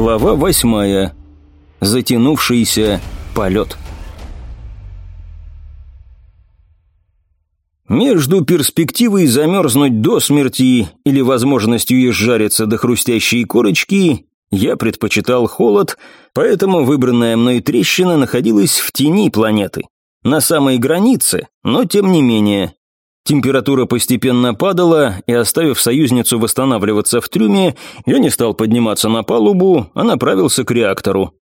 Глава восьмая. Затянувшийся полет. Между перспективой замерзнуть до смерти или возможностью изжариться до хрустящей корочки я предпочитал холод, поэтому выбранная мной трещина находилась в тени планеты. На самой границе, но тем не менее, Температура постепенно падала, и оставив союзницу восстанавливаться в трюме, я не стал подниматься на палубу, а направился к реактору.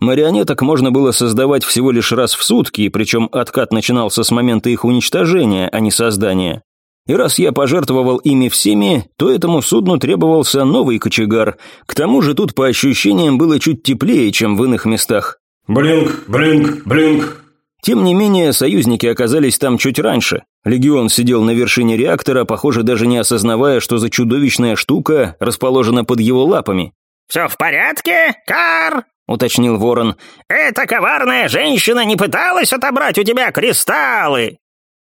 Марионеток можно было создавать всего лишь раз в сутки, причем откат начинался с момента их уничтожения, а не создания. И раз я пожертвовал ими всеми, то этому судну требовался новый кочегар. К тому же тут по ощущениям было чуть теплее, чем в иных местах. «Блинк, блинк, блинк!» Тем не менее, союзники оказались там чуть раньше. Легион сидел на вершине реактора, похоже, даже не осознавая, что за чудовищная штука расположена под его лапами. «Все в порядке, Кар?» — уточнил Ворон. «Эта коварная женщина не пыталась отобрать у тебя кристаллы?»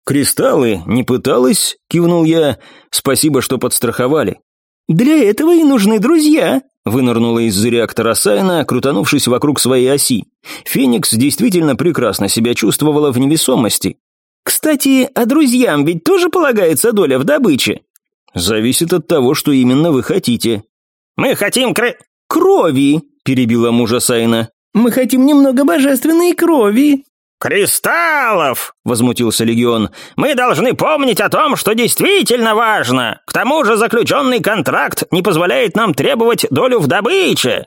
«Кристаллы не пыталась?» — кивнул я. «Спасибо, что подстраховали». «Для этого и нужны друзья», Вынырнула из реактора Сайна, крутанувшись вокруг своей оси. Феникс действительно прекрасно себя чувствовала в невесомости. «Кстати, а друзьям ведь тоже полагается доля в добыче?» «Зависит от того, что именно вы хотите». «Мы хотим кры...» «Крови!» – перебила мужа Сайна. «Мы хотим немного божественной крови!» «Кристаллов!» — возмутился Легион. «Мы должны помнить о том, что действительно важно. К тому же заключенный контракт не позволяет нам требовать долю в добыче».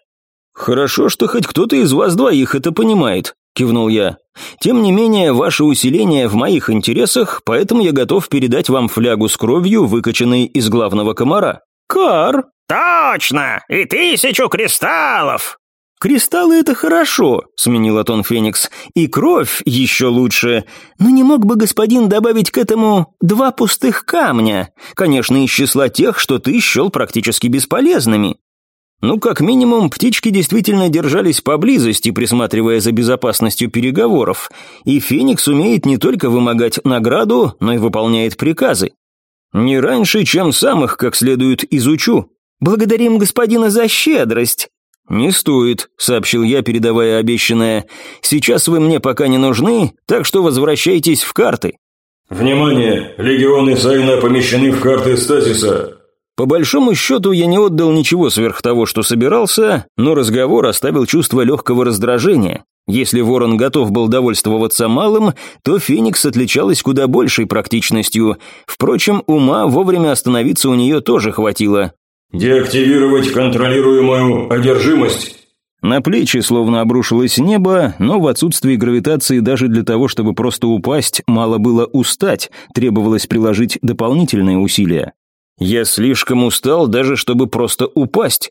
«Хорошо, что хоть кто-то из вас двоих это понимает», — кивнул я. «Тем не менее, ваше усиление в моих интересах, поэтому я готов передать вам флягу с кровью, выкачанной из главного комара». «Кар!» «Точно! И тысячу кристаллов!» «Кристаллы — это хорошо», — сменила тон Феникс, — «и кровь еще лучше. Но не мог бы господин добавить к этому два пустых камня? Конечно, из числа тех, что ты счел практически бесполезными». Ну, как минимум, птички действительно держались поблизости, присматривая за безопасностью переговоров, и Феникс умеет не только вымогать награду, но и выполняет приказы. Не раньше, чем сам их как следует изучу. «Благодарим господина за щедрость», «Не стоит», — сообщил я, передавая обещанное. «Сейчас вы мне пока не нужны, так что возвращайтесь в карты». «Внимание! Легионы Сайна помещены в карты стазиса!» По большому счету, я не отдал ничего сверх того, что собирался, но разговор оставил чувство легкого раздражения. Если Ворон готов был довольствоваться малым, то Феникс отличалась куда большей практичностью. Впрочем, ума вовремя остановиться у нее тоже хватило. «Деактивировать контролируемую одержимость». На плечи словно обрушилось небо, но в отсутствии гравитации даже для того, чтобы просто упасть, мало было устать, требовалось приложить дополнительные усилия. Я слишком устал даже, чтобы просто упасть.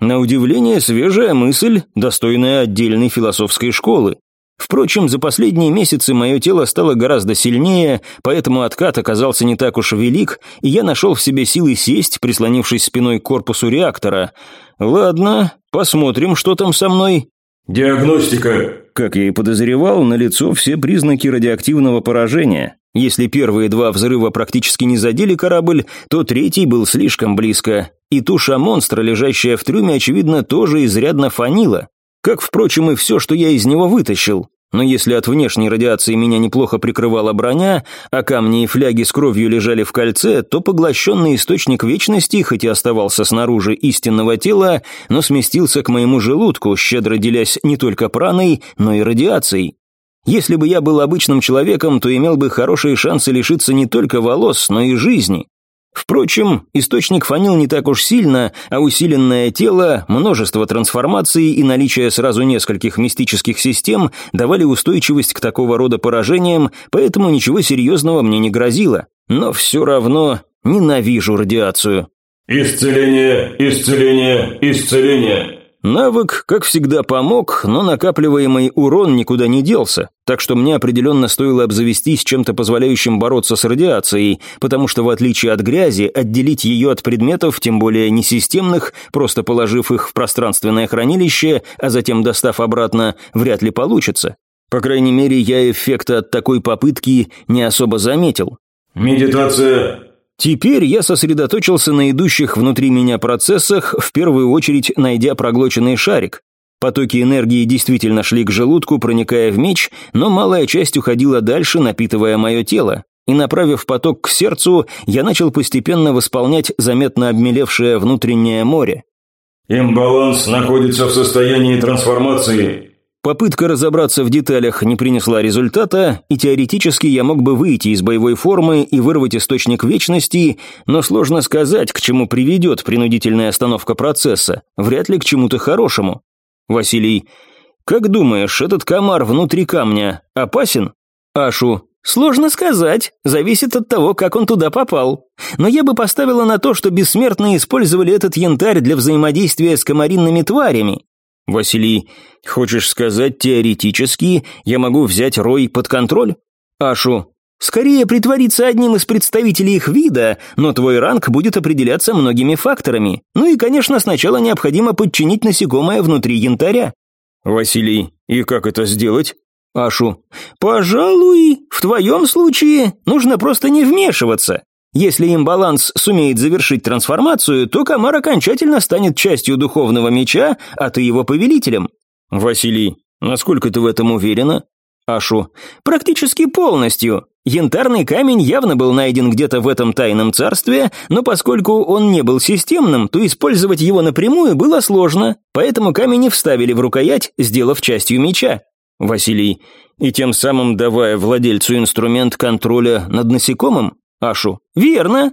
На удивление, свежая мысль, достойная отдельной философской школы. Впрочем, за последние месяцы мое тело стало гораздо сильнее, поэтому откат оказался не так уж велик, и я нашел в себе силы сесть, прислонившись спиной к корпусу реактора. Ладно, посмотрим, что там со мной. «Диагностика!» Как я и подозревал, налицо все признаки радиоактивного поражения. Если первые два взрыва практически не задели корабль, то третий был слишком близко. И туша монстра, лежащая в трюме, очевидно, тоже изрядно фанила. Как, впрочем, и все, что я из него вытащил. Но если от внешней радиации меня неплохо прикрывала броня, а камни и фляги с кровью лежали в кольце, то поглощенный источник вечности, хоть и оставался снаружи истинного тела, но сместился к моему желудку, щедро делясь не только праной, но и радиацией. Если бы я был обычным человеком, то имел бы хорошие шансы лишиться не только волос, но и жизни. Впрочем, источник фанил не так уж сильно, а усиленное тело, множество трансформаций и наличие сразу нескольких мистических систем давали устойчивость к такого рода поражениям, поэтому ничего серьезного мне не грозило. Но все равно ненавижу радиацию. «Исцеление, исцеление, исцеление!» Навык, как всегда, помог, но накапливаемый урон никуда не делся, так что мне определенно стоило обзавестись чем-то позволяющим бороться с радиацией, потому что в отличие от грязи, отделить ее от предметов, тем более несистемных, просто положив их в пространственное хранилище, а затем достав обратно, вряд ли получится. По крайней мере, я эффекта от такой попытки не особо заметил. «Медитация Теперь я сосредоточился на идущих внутри меня процессах, в первую очередь найдя проглоченный шарик. Потоки энергии действительно шли к желудку, проникая в меч, но малая часть уходила дальше, напитывая мое тело. И направив поток к сердцу, я начал постепенно восполнять заметно обмелевшее внутреннее море. Имбаланс находится в состоянии трансформации. Попытка разобраться в деталях не принесла результата, и теоретически я мог бы выйти из боевой формы и вырвать источник вечности, но сложно сказать, к чему приведет принудительная остановка процесса, вряд ли к чему-то хорошему. Василий, как думаешь, этот комар внутри камня опасен? Ашу, Сложно сказать, зависит от того, как он туда попал. Но я бы поставила на то, что бессмертные использовали этот янтарь для взаимодействия с комаринными тварями. Василий, хочешь сказать, теоретически я могу взять Рой под контроль? Ашу, скорее притвориться одним из представителей их вида, но твой ранг будет определяться многими факторами. Ну и, конечно, сначала необходимо подчинить насекомое внутри янтаря. Василий, и как это сделать? Ашу. «Пожалуй, в твоем случае нужно просто не вмешиваться. Если имбаланс сумеет завершить трансформацию, то комар окончательно станет частью духовного меча, а ты его повелителем». Василий. «Насколько ты в этом уверена?» Ашу. «Практически полностью. Янтарный камень явно был найден где-то в этом тайном царстве, но поскольку он не был системным, то использовать его напрямую было сложно, поэтому камень и вставили в рукоять, сделав частью меча. Василий, и тем самым давая владельцу инструмент контроля над насекомым? Ашу, верно.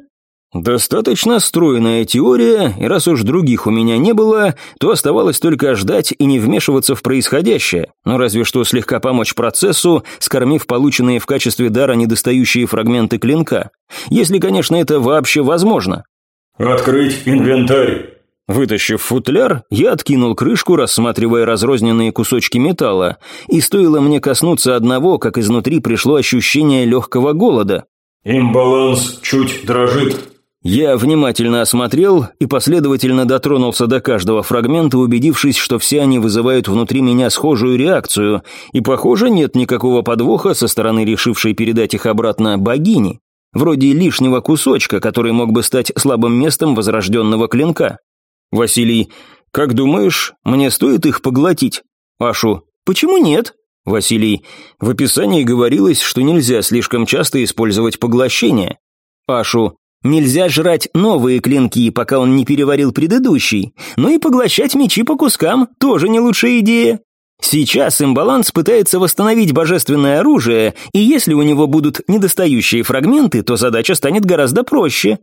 Достаточно стройная теория, и раз уж других у меня не было, то оставалось только ждать и не вмешиваться в происходящее, но разве что слегка помочь процессу, скормив полученные в качестве дара недостающие фрагменты клинка. Если, конечно, это вообще возможно. «Открыть инвентарь!» Вытащив футляр, я откинул крышку, рассматривая разрозненные кусочки металла, и стоило мне коснуться одного, как изнутри пришло ощущение легкого голода. «Имбаланс чуть дрожит». Я внимательно осмотрел и последовательно дотронулся до каждого фрагмента, убедившись, что все они вызывают внутри меня схожую реакцию, и, похоже, нет никакого подвоха со стороны решившей передать их обратно богини, вроде лишнего кусочка, который мог бы стать слабым местом возрожденного клинка. Василий, как думаешь, мне стоит их поглотить? Ашу, почему нет? Василий, в описании говорилось, что нельзя слишком часто использовать поглощение. Ашу, нельзя жрать новые клинки, пока он не переварил предыдущий. Ну и поглощать мечи по кускам тоже не лучшая идея. Сейчас имбаланс пытается восстановить божественное оружие, и если у него будут недостающие фрагменты, то задача станет гораздо проще.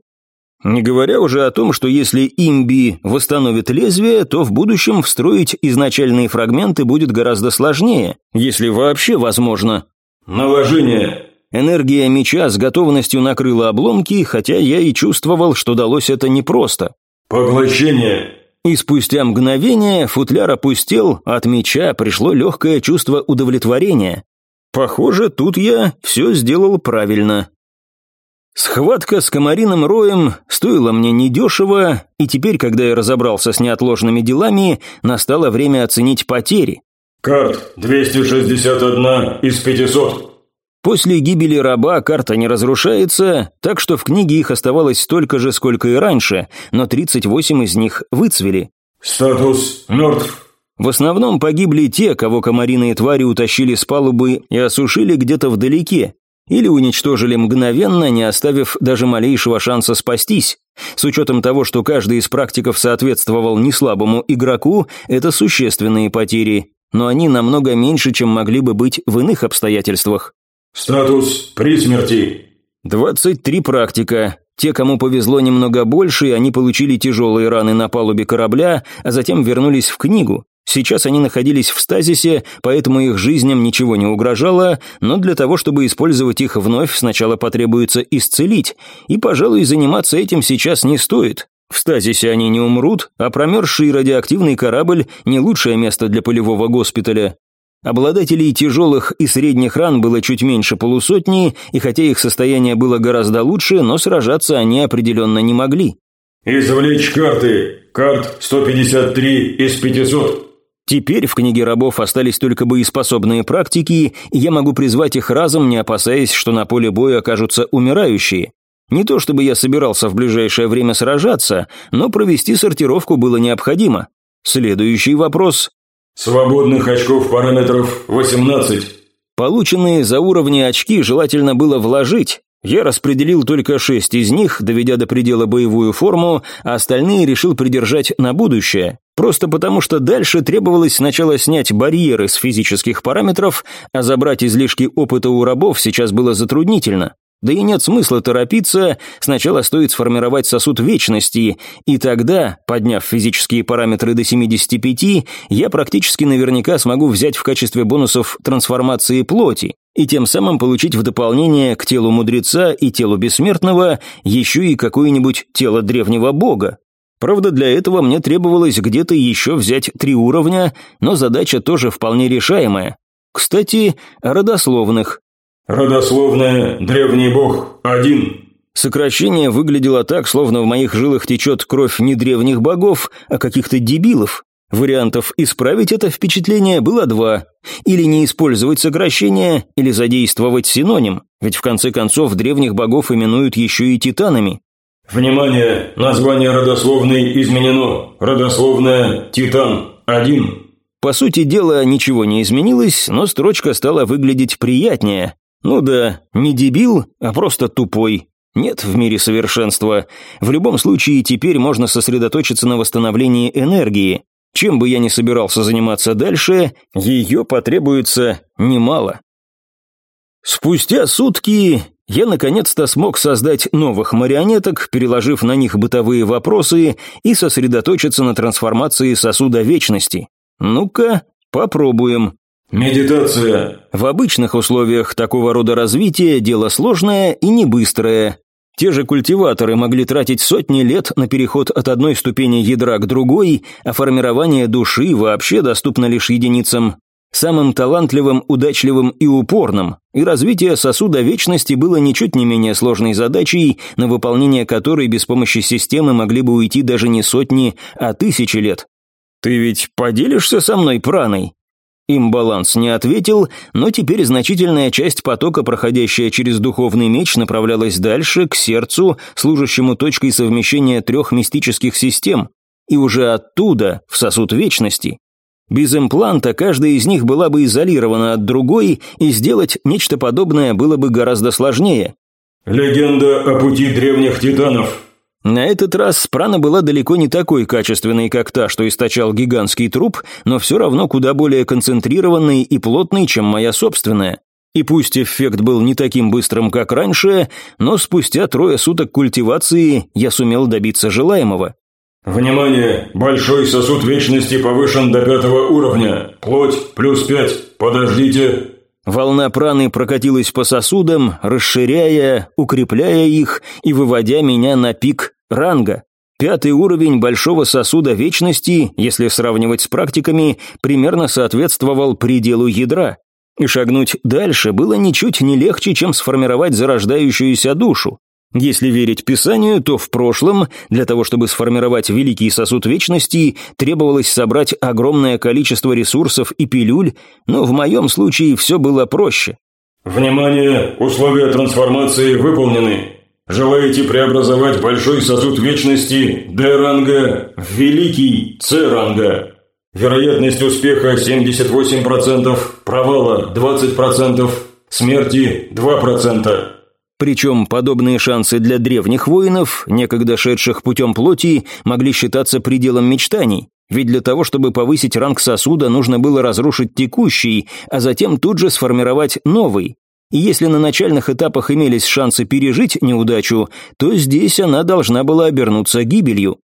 Не говоря уже о том, что если имби восстановит лезвие, то в будущем встроить изначальные фрагменты будет гораздо сложнее, если вообще возможно. Наложение. Энергия меча с готовностью накрыла обломки, хотя я и чувствовал, что далось это непросто. Поглощение. И спустя мгновение футляр опустел, от меча пришло легкое чувство удовлетворения. Похоже, тут я все сделал правильно. Схватка с комариным роем стоила мне недешево, и теперь, когда я разобрался с неотложными делами, настало время оценить потери. Карт 261 из 500. После гибели раба карта не разрушается, так что в книге их оставалось столько же, сколько и раньше, но 38 из них выцвели. Статус мертв. В основном погибли те, кого комариные твари утащили с палубы и осушили где-то вдалеке, или уничтожили мгновенно, не оставив даже малейшего шанса спастись. С учетом того, что каждый из практиков соответствовал неслабому игроку, это существенные потери, но они намного меньше, чем могли бы быть в иных обстоятельствах. Статус при смерти. 23 практика. Те, кому повезло немного больше, они получили тяжелые раны на палубе корабля, а затем вернулись в книгу. Сейчас они находились в стазисе, поэтому их жизням ничего не угрожало, но для того, чтобы использовать их вновь, сначала потребуется исцелить, и, пожалуй, заниматься этим сейчас не стоит. В стазисе они не умрут, а промерзший радиоактивный корабль – не лучшее место для полевого госпиталя. Обладателей тяжелых и средних ран было чуть меньше полусотни, и хотя их состояние было гораздо лучше, но сражаться они определенно не могли. «Извлечь карты. Карт 153 из 500». Теперь в книге рабов остались только боеспособные практики, и я могу призвать их разом, не опасаясь, что на поле боя окажутся умирающие. Не то чтобы я собирался в ближайшее время сражаться, но провести сортировку было необходимо. Следующий вопрос. Свободных очков параметров 18. Полученные за уровни очки желательно было вложить. Я распределил только шесть из них, доведя до предела боевую форму, а остальные решил придержать на будущее. Просто потому, что дальше требовалось сначала снять барьеры с физических параметров, а забрать излишки опыта у рабов сейчас было затруднительно. Да и нет смысла торопиться, сначала стоит сформировать сосуд вечности, и тогда, подняв физические параметры до 75, я практически наверняка смогу взять в качестве бонусов трансформации плоти, и тем самым получить в дополнение к телу мудреца и телу бессмертного еще и какое-нибудь тело древнего бога. Правда, для этого мне требовалось где-то еще взять три уровня, но задача тоже вполне решаемая. Кстати, о родословных. Родословная «Древний бог» один. Сокращение выглядело так, словно в моих жилах течет кровь не древних богов, а каких-то дебилов. Вариантов исправить это впечатление было два. Или не использовать сокращение, или задействовать синоним, ведь в конце концов древних богов именуют еще и титанами. Внимание! Название родословной изменено. Родословная «Титан» один. По сути дела, ничего не изменилось, но строчка стала выглядеть приятнее. Ну да, не дебил, а просто тупой. Нет в мире совершенства. В любом случае, теперь можно сосредоточиться на восстановлении энергии. Чем бы я ни собирался заниматься дальше, ее потребуется немало. Спустя сутки я наконец-то смог создать новых марионеток, переложив на них бытовые вопросы и сосредоточиться на трансформации сосуда вечности. Ну-ка, попробуем. Медитация. В обычных условиях такого рода развития дело сложное и не быстрое. Те же культиваторы могли тратить сотни лет на переход от одной ступени ядра к другой, а формирование души вообще доступно лишь единицам. Самым талантливым, удачливым и упорным, и развитие сосуда вечности было ничуть не менее сложной задачей, на выполнение которой без помощи системы могли бы уйти даже не сотни, а тысячи лет. «Ты ведь поделишься со мной праной?» Имбаланс не ответил, но теперь значительная часть потока, проходящая через духовный меч, направлялась дальше, к сердцу, служащему точкой совмещения трех мистических систем, и уже оттуда, в сосуд вечности. Без импланта каждая из них была бы изолирована от другой, и сделать нечто подобное было бы гораздо сложнее. «Легенда о пути древних титанов», на этот раз прана была далеко не такой качественной, как та, что источал гигантский труп, но все равно куда более концентрированной и плотной, чем моя собственная. И пусть эффект был не таким быстрым, как раньше, но спустя трое суток культивации я сумел добиться желаемого. «Внимание! Большой сосуд вечности повышен до пятого уровня. Плоть плюс пять. Подождите!» Волна праны прокатилась по сосудам, расширяя, укрепляя их и выводя меня на пик ранга. Пятый уровень большого сосуда вечности, если сравнивать с практиками, примерно соответствовал пределу ядра. И шагнуть дальше было ничуть не легче, чем сформировать зарождающуюся душу. Если верить Писанию, то в прошлом, для того чтобы сформировать великий сосуд вечности, требовалось собрать огромное количество ресурсов и пилюль, но в моем случае все было проще. «Внимание! Условия трансформации выполнены. Желаете преобразовать большой сосуд вечности Д-ранга в великий С-ранга. Вероятность успеха 78%, провала 20%, смерти 2%. Причем подобные шансы для древних воинов, некогда шедших путем плоти, могли считаться пределом мечтаний. Ведь для того, чтобы повысить ранг сосуда, нужно было разрушить текущий, а затем тут же сформировать новый. И если на начальных этапах имелись шансы пережить неудачу, то здесь она должна была обернуться гибелью.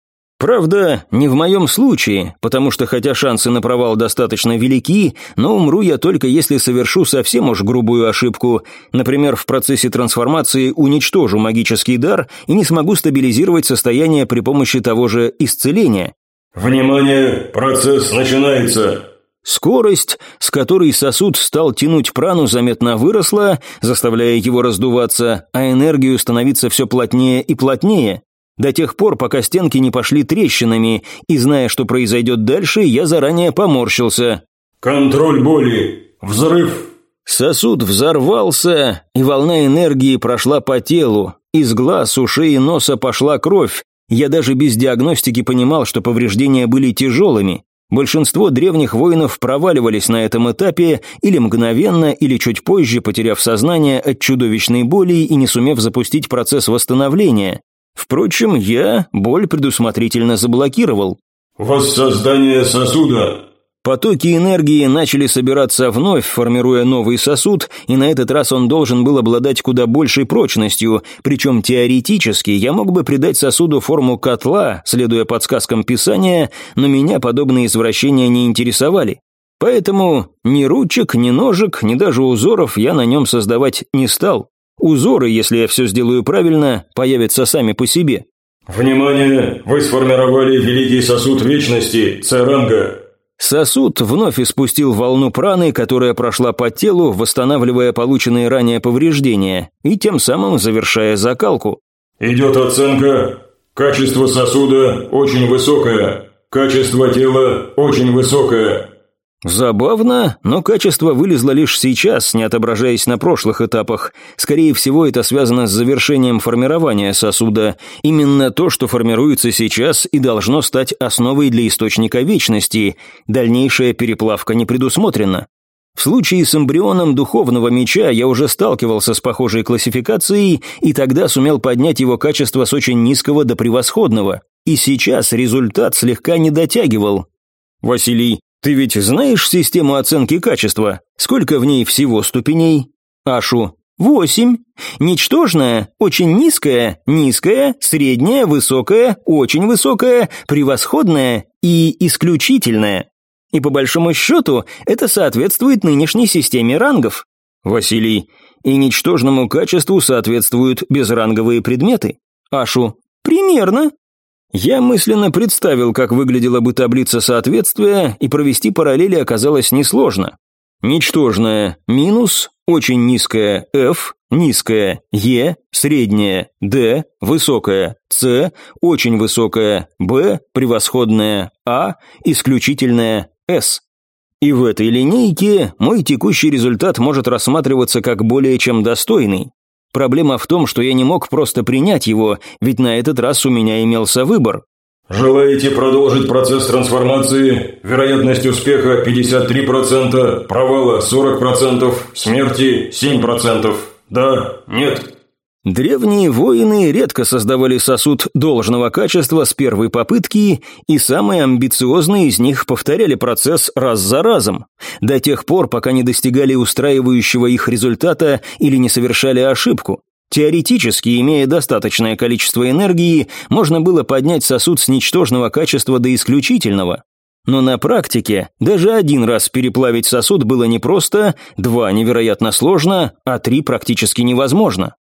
Правда, не в моем случае, потому что хотя шансы на провал достаточно велики, но умру я только если совершу совсем уж грубую ошибку. Например, в процессе трансформации уничтожу магический дар и не смогу стабилизировать состояние при помощи того же исцеления. «Внимание! Процесс начинается!» Скорость, с которой сосуд стал тянуть прану, заметно выросла, заставляя его раздуваться, а энергию становиться все плотнее и плотнее. До тех пор, пока стенки не пошли трещинами, и зная, что произойдет дальше, я заранее поморщился. «Контроль боли! Взрыв!» Сосуд взорвался, и волна энергии прошла по телу, Из глаз, ушей и носа пошла кровь. Я даже без диагностики понимал, что повреждения были тяжелыми. Большинство древних воинов проваливались на этом этапе или мгновенно, или чуть позже, потеряв сознание от чудовищной боли и не сумев запустить процесс восстановления. Впрочем, я боль предусмотрительно заблокировал. «Воссоздание сосуда», Потоки энергии начали собираться вновь, формируя новый сосуд, и на этот раз он должен был обладать куда большей прочностью, причем теоретически я мог бы придать сосуду форму котла, следуя подсказкам Писания, но меня подобные извращения не интересовали. Поэтому ни ручек, ни ножек, ни даже узоров я на нем создавать не стал. Узоры, если я все сделаю правильно, появятся сами по себе. «Внимание! Вы сформировали Великий Сосуд Вечности, Церанга. Сосуд вновь испустил волну праны, которая прошла по телу, восстанавливая полученные ранее повреждения и тем самым завершая закалку. «Идет оценка. Качество сосуда очень высокое. Качество тела очень высокое. Забавно, но качество вылезло лишь сейчас, не отображаясь на прошлых этапах. Скорее всего, это связано с завершением формирования сосуда. Именно то, что формируется сейчас, и должно стать основой для источника вечности. Дальнейшая переплавка не предусмотрена. В случае с эмбрионом духовного меча я уже сталкивался с похожей классификацией, и тогда сумел поднять его качество с очень низкого до превосходного. И сейчас результат слегка не дотягивал. Василий, ты ведь знаешь систему оценки качества? Сколько в ней всего ступеней? Ашу. Восемь. Ничтожная, очень низкая, низкая, средняя, высокая, очень высокая, превосходная и исключительная. И по большому счету это соответствует нынешней системе рангов. Василий. И ничтожному качеству соответствуют безранговые предметы. Ашу. Примерно. Я мысленно представил, как выглядела бы таблица соответствия, и провести параллели оказалось несложно. Ничтожное – минус, очень низкое – F, низкое – E, среднее – D, высокое – C, очень высокое – B, превосходное – A, исключительное – S. И в этой линейке мой текущий результат может рассматриваться как более чем достойный. Проблема в том, что я не мог просто принять его, ведь на этот раз у меня имелся выбор. Желаете продолжить процесс трансформации? Вероятность успеха 53%, провала 40%, смерти 7%. Да, нет. Древние воины редко создавали сосуд должного качества с первой попытки, и самые амбициозные из них повторяли процесс раз за разом, до тех пор, пока не достигали устраивающего их результата или не совершали ошибку. Теоретически, имея достаточное количество энергии, можно было поднять сосуд с ничтожного качества до исключительного. Но на практике даже один раз переплавить сосуд было непросто, два невероятно сложно, а три практически невозможно.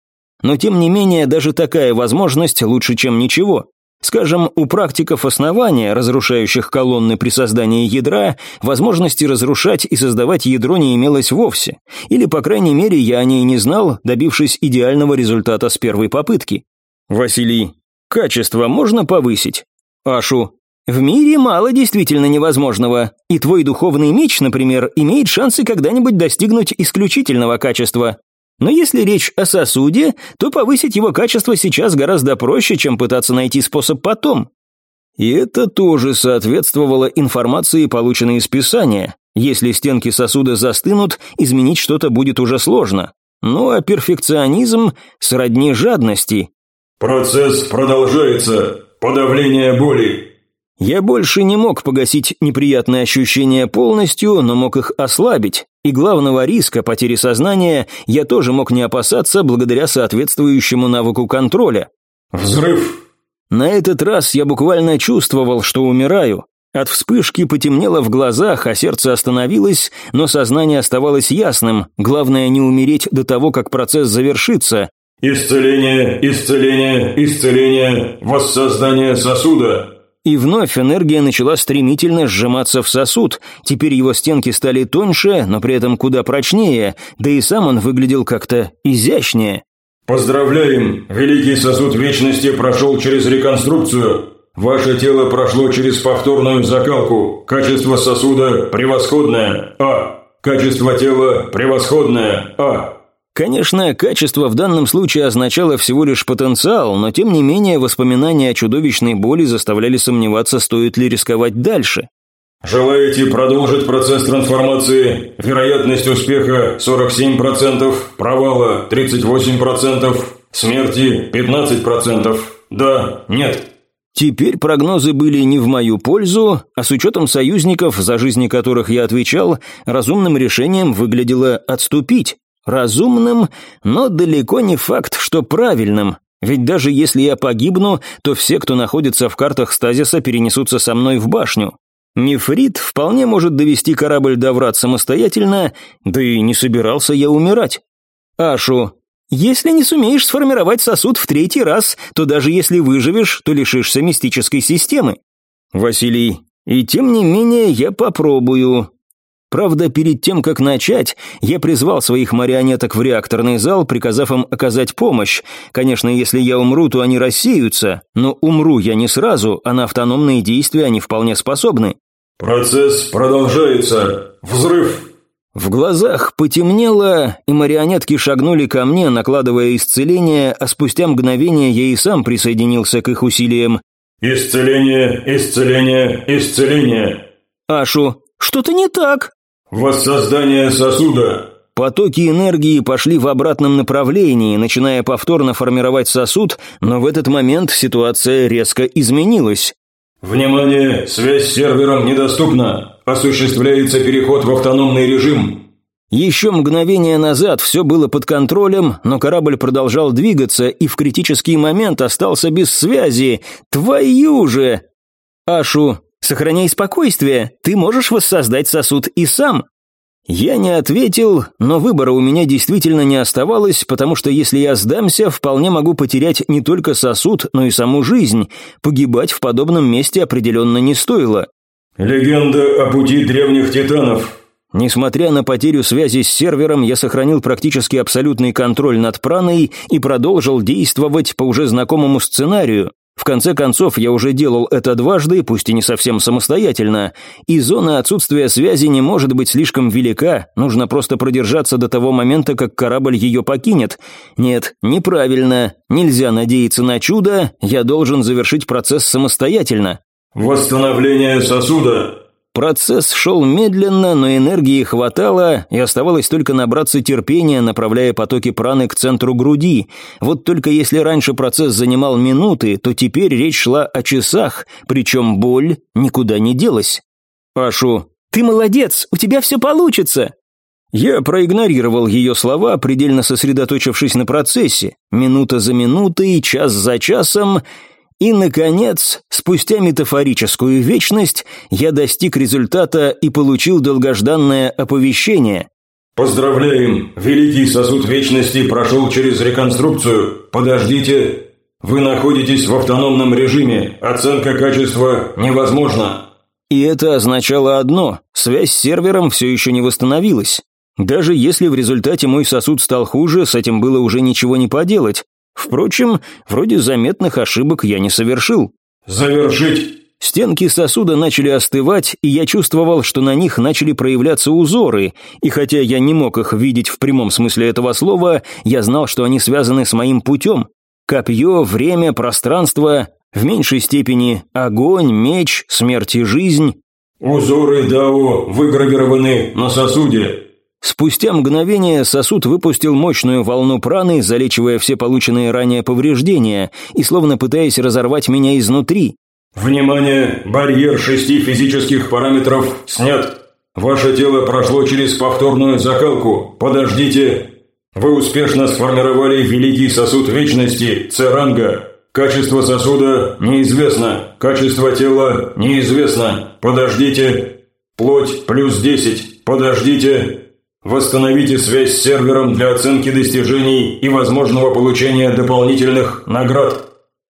Но тем не менее, даже такая возможность лучше, чем ничего. Скажем, у практиков основания, разрушающих колонны при создании ядра, возможности разрушать и создавать ядро не имелось вовсе. Или, по крайней мере, я о ней не знал, добившись идеального результата с первой попытки. Василий, качество можно повысить? Ашу, в мире мало действительно невозможного, и твой духовный меч, например, имеет шансы когда-нибудь достигнуть исключительного качества. Но если речь о сосуде, то повысить его качество сейчас гораздо проще, чем пытаться найти способ потом. И это тоже соответствовало информации, полученной из Писания. Если стенки сосуда застынут, изменить что-то будет уже сложно. Ну а перфекционизм сродни жадности. «Процесс продолжается. Подавление боли. Я больше не мог погасить неприятные ощущения полностью, но мог их ослабить, и главного риска потери сознания я тоже мог не опасаться благодаря соответствующему навыку контроля. «Взрыв!» На этот раз я буквально чувствовал, что умираю. От вспышки потемнело в глазах, а сердце остановилось, но сознание оставалось ясным, главное не умереть до того, как процесс завершится. «Исцеление, исцеление, исцеление, воссоздание сосуда!» И вновь энергия начала стремительно сжиматься в сосуд. Теперь его стенки стали тоньше, но при этом куда прочнее, да и сам он выглядел как-то изящнее. «Поздравляем! Великий сосуд вечности прошел через реконструкцию. Ваше тело прошло через повторную закалку. Качество сосуда превосходное. А. Качество тела превосходное. А. Конечно, качество в данном случае означало всего лишь потенциал, но тем не менее воспоминания о чудовищной боли заставляли сомневаться, стоит ли рисковать дальше. Желаете продолжить процесс трансформации? Вероятность успеха 47%, провала 38%, смерти 15%. Да, нет. Теперь прогнозы были не в мою пользу, а с учетом союзников, за жизни которых я отвечал, разумным решением выглядело отступить. Разумным, но далеко не факт, что правильным. Ведь даже если я погибну, то все, кто находится в картах стазиса, перенесутся со мной в башню. Нефрит вполне может довести корабль до врат самостоятельно, да и не собирался я умирать. Ашу, если не сумеешь сформировать сосуд в третий раз, то даже если выживешь, то лишишься мистической системы. Василий, и тем не менее я попробую. Правда, перед тем, как начать, я призвал своих марионеток в реакторный зал, приказав им оказать помощь. Конечно, если я умру, то они рассеются, но умру я не сразу, а на автономные действия они вполне способны. «Процесс продолжается. Взрыв!» В глазах потемнело, и марионетки шагнули ко мне, накладывая исцеление, а спустя мгновение я и сам присоединился к их усилиям. «Исцеление, исцеление, исцеление!» «Ашу, что-то не так!» «Воссоздание сосуда!» Потоки энергии пошли в обратном направлении, начиная повторно формировать сосуд, но в этот момент ситуация резко изменилась. «Внимание! Связь с сервером недоступна! Осуществляется переход в автономный режим!» Еще мгновение назад все было под контролем, но корабль продолжал двигаться и в критический момент остался без связи. Твою же! Ашу, сохраняй спокойствие, ты можешь воссоздать сосуд и сам. Я не ответил, но выбора у меня действительно не оставалось, потому что если я сдамся, вполне могу потерять не только сосуд, но и саму жизнь. Погибать в подобном месте определенно не стоило. «Легенда о пути древних титанов», Несмотря на потерю связи с сервером, я сохранил практически абсолютный контроль над праной и продолжил действовать по уже знакомому сценарию. В конце концов, я уже делал это дважды, пусть и не совсем самостоятельно, и зона отсутствия связи не может быть слишком велика, нужно просто продержаться до того момента, как корабль ее покинет. Нет, неправильно, нельзя надеяться на чудо, я должен завершить процесс самостоятельно. «Восстановление сосуда», Процесс шел медленно, но энергии хватало, и оставалось только набраться терпения, направляя потоки праны к центру груди. Вот только если раньше процесс занимал минуты, то теперь речь шла о часах, причем боль никуда не делась. «Пашу, ты молодец, у тебя все получится!» Я проигнорировал ее слова, предельно сосредоточившись на процессе. Минута за минутой, час за часом, и, наконец, спустя метафорическую вечность, я достиг результата и получил долгожданное оповещение. «Поздравляем! Великий сосуд вечности прошел через реконструкцию. Подождите. Вы находитесь в автономном режиме. Оценка качества невозможна». И это означало одно – связь с сервером все еще не восстановилась. Даже если в результате мой сосуд стал хуже, с этим было уже ничего не поделать. Впрочем, вроде заметных ошибок я не совершил. «Завершить!» Стенки сосуда начали остывать, и я чувствовал, что на них начали проявляться узоры, и хотя я не мог их видеть в прямом смысле этого слова, я знал, что они связаны с моим путем. Копье, время, пространство, в меньшей степени огонь, меч, смерть и жизнь. «Узоры Дао выгравированы на сосуде. Спустя мгновение сосуд выпустил мощную волну праны, залечивая все полученные ранее повреждения и словно пытаясь разорвать меня изнутри. «Внимание! Барьер шести физических параметров снят. Ваше тело прошло через повторную закалку. Подождите. Вы успешно сформировали Великий Сосуд Вечности, Церанга. Качество сосуда неизвестно. Качество тела неизвестно. Подождите. Плоть плюс десять. Подождите. Восстановите связь с сервером для оценки достижений и возможного получения дополнительных наград.